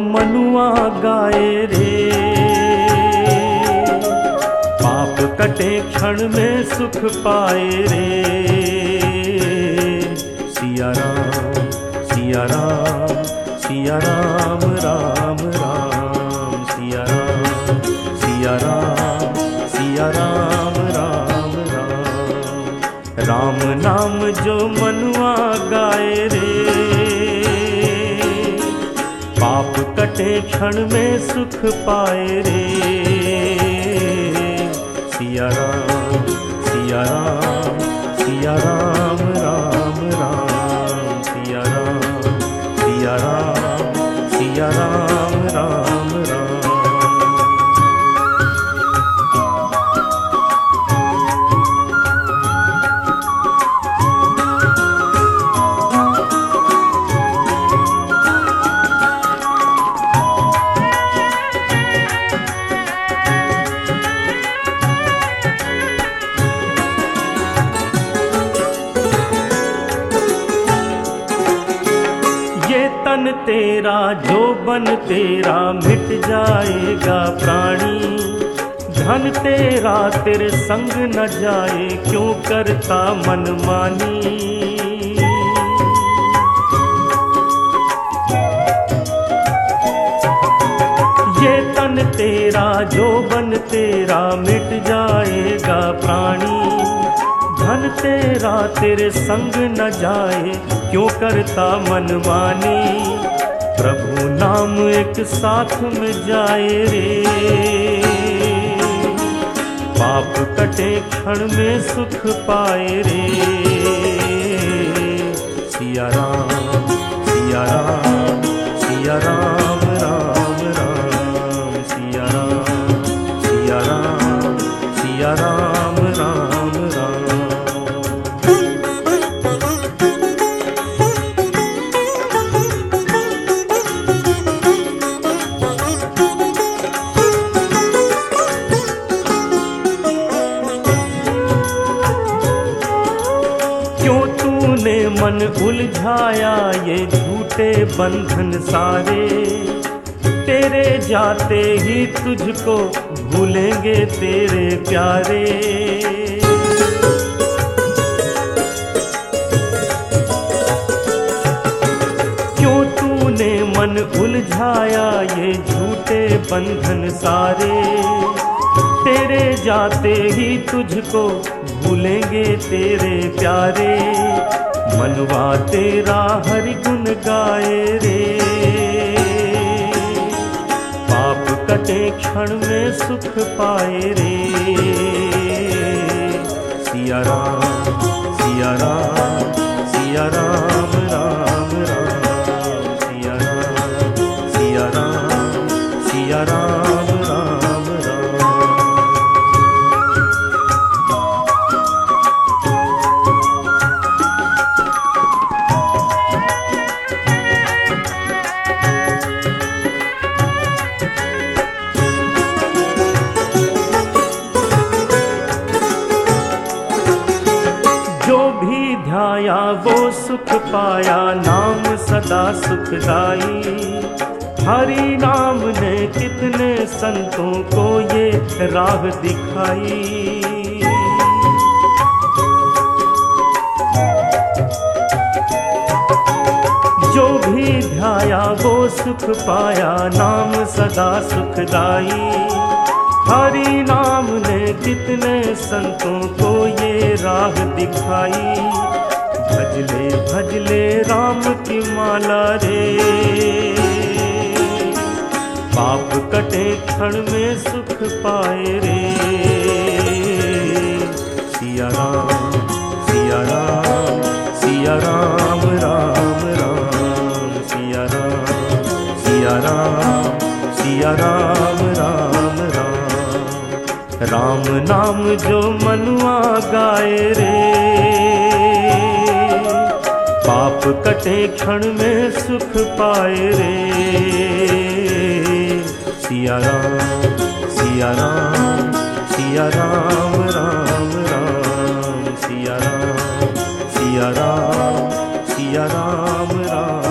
मनुआ गाए रे। पाप कटे क्षण में सुख पाए रे। सिया राम सिया राम सिया राम राम राम। कटे क्षण में सुख पाए रे। सिया राम। तेरा, जो बन तेरा, मिट जाएगा प्राणी। धन तेरा, तेरे संग न जाए, क्यों करता मन मानी? ये तन तेरा, जो बन तेरा, मिट जाएगा प्राणी। धन तेरा, तेरे संग न जाए, क्यों करता मनमानी प्रभु नाम एक साथ में जाए रे। पाप कटे क्षण में सुख पाए रे। सिया राम सिया राम सिया राम। मन उलझाया ये झूठे बंधन सारे। तेरे जाते ही तुझको भूलेंगे तेरे प्यारे। क्यों तूने मन उलझाया ये झूठे बंधन सारे? तेरे जाते ही तुझको भूलेंगे तेरे प्यारे। मनवा तेरा हरि गुण गाए रे। पाप कटे क्षण में सुख पाए रे। सिया राम सिया राम सिया राम। सुख पाया, नाम सदा सुखदाई हरि नाम ने कितने संतों को ये राह दिखाई। जो भी ध्याया, वो सुख पाया, नाम सदा सुखदाई हरि नाम ने कितने संतों को ये राह दिखाई। भजले भजले राम की माला रे। पाप कटे क्षण में सुख पाए रे। सिया राम सिया राम सिया राम राम राम। सिया राम सिया राम सिया राम राम राम। राम नाम जो मनुआ गाए रे। पाप कटे क्षण में सुख पाए रे। सिया राम सिया राम सिया राम राम राम। सिया राम सिया राम सिया राम राम।